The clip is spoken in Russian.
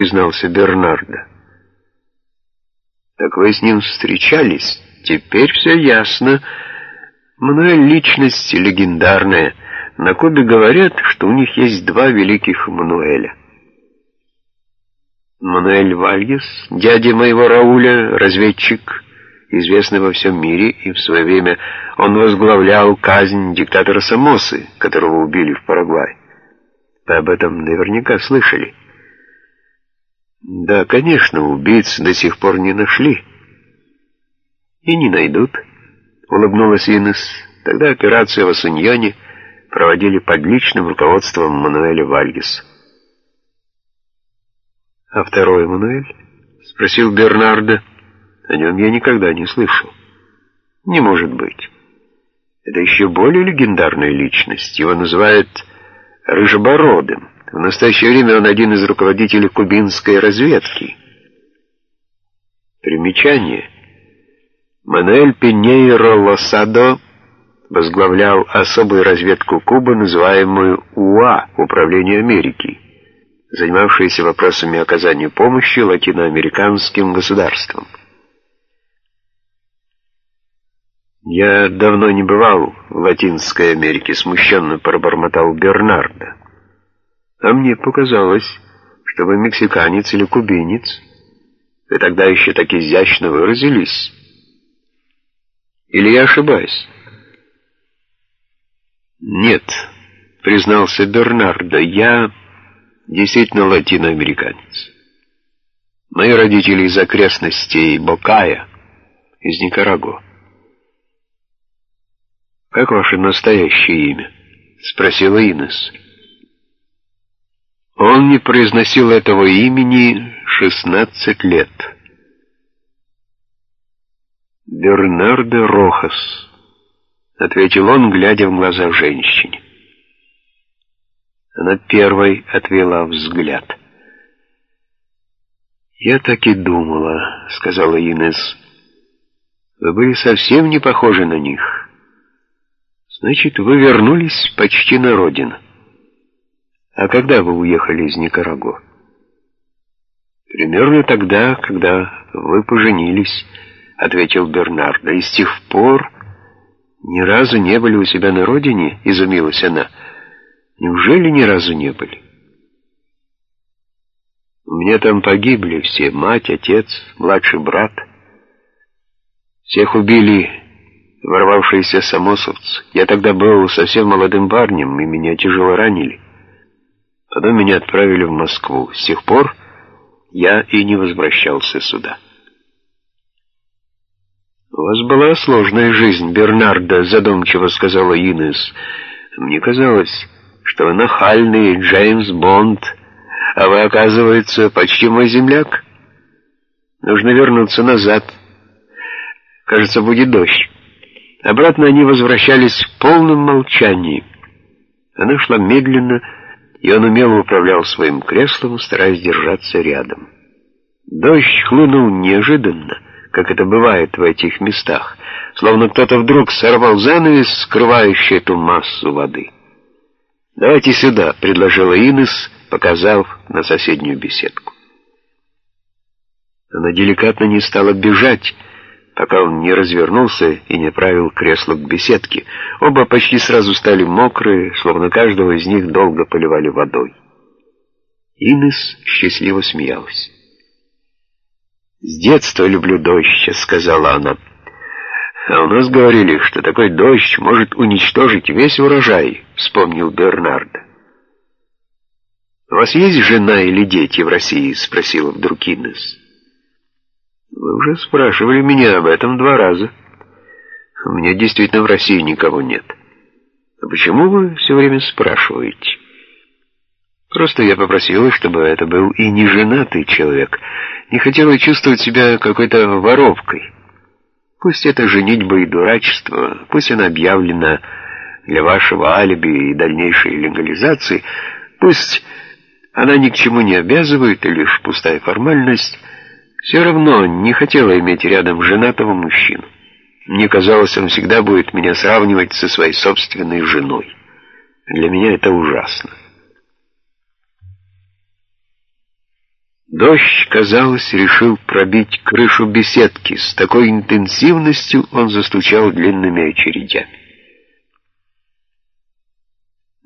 признался Бернардо. Так вы с ним встречались? Теперь все ясно. Мануэль — личность легендарная. На Кубе говорят, что у них есть два великих Мануэля. Мануэль Вальес, дядя моего Рауля, разведчик, известный во всем мире, и в свое время он возглавлял казнь диктатора Самосы, которого убили в Парагвае. Вы об этом наверняка слышали. Да, конечно, убийц до сих пор не нашли. И не найдут, улыбнулась Инес. Тогда операцию в Асуньоне проводили под личным руководством Мануэля Вальгеса. «А второй Мануэль?» — спросил Бернардо. «О нем я никогда не слышал». «Не может быть. Это еще более легендарная личность. Его называют Рыжебородым». В настоящее время он один из руководителей кубинской разведки. Примечание. Мануэль Пинейро Лосадо возглавлял особую разведку Кубы, называемую УА, Управление Америки, занимавшуюся вопросами оказания помощи латиноамериканским государствам. «Я давно не бывал в Латинской Америке», — смущенно пробормотал Бернардо. А мне показалось, что вы мексиканец или кубинец. Вы тогда еще так изящно выразились. Или я ошибаюсь? Нет, признался Бернардо, я действительно латиноамериканец. Мои родители из окрестностей Бокая, из Никарагуа. «Как ваше настоящее имя?» — спросила Инесс. Он не произносил этого имени 16 лет. «Бернардо Рохас», — ответил он, глядя в глаза женщине. Она первой отвела взгляд. «Я так и думала», — сказала Инес. «Вы были совсем не похожи на них. Значит, вы вернулись почти на родину». А когда вы уехали из Никарагуа? Примерно тогда, когда вы поженились, ответил Бернардо. И с тех пор ни разу не были у себя на родине, изумилась она. Неужели ни разу не были? У меня там погибли все, мать, отец, младший брат. Всех убили ворвавшиеся самосовцы. Я тогда был совсем молодым парнем, и меня тяжело ранили. Потом меня отправили в Москву. С тех пор я и не возвращался сюда. «У вас была сложная жизнь, Бернардо», — задумчиво сказала Инес. «Мне казалось, что вы нахальный Джеймс Бонд, а вы, оказывается, почти мой земляк. Нужно вернуться назад. Кажется, будет дождь». Обратно они возвращались в полном молчании. Она шла медленно, и он умело управлял своим креслом, стараясь держаться рядом. Дождь хлынул неожиданно, как это бывает в этих местах, словно кто-то вдруг сорвал занавес, скрывающий эту массу воды. «Давайте сюда», — предложила Инес, показав на соседнюю беседку. Она деликатно не стала бежать, пока он не развернулся и не правил кресло к беседке. Оба почти сразу стали мокрые, словно каждого из них долго поливали водой. Инес счастливо смеялась. «С детства люблю дождь», — сказала она. «А у нас говорили, что такой дождь может уничтожить весь урожай», — вспомнил Бернардо. «У вас есть жена или дети в России?» — спросила вдруг Инес. Вы уже спрашивали меня об этом два раза. У меня действительно в России никого нет. А почему вы все время спрашиваете? Просто я попросила, чтобы это был и не женатый человек. Не хотела чувствовать себя какой-то воровкой. Пусть это женитьба и дурачество, пусть она объявлена для вашего алиби и дальнейшей легализации, пусть она ни к чему не обязывает, и лишь пустая формальность — все равно не хотела иметь рядом женатого мужчину. Мне казалось, он всегда будет меня сравнивать со своей собственной женой. Для меня это ужасно. Дождь, казалось, решил пробить крышу беседки. С такой интенсивностью он застучал длинными очередями.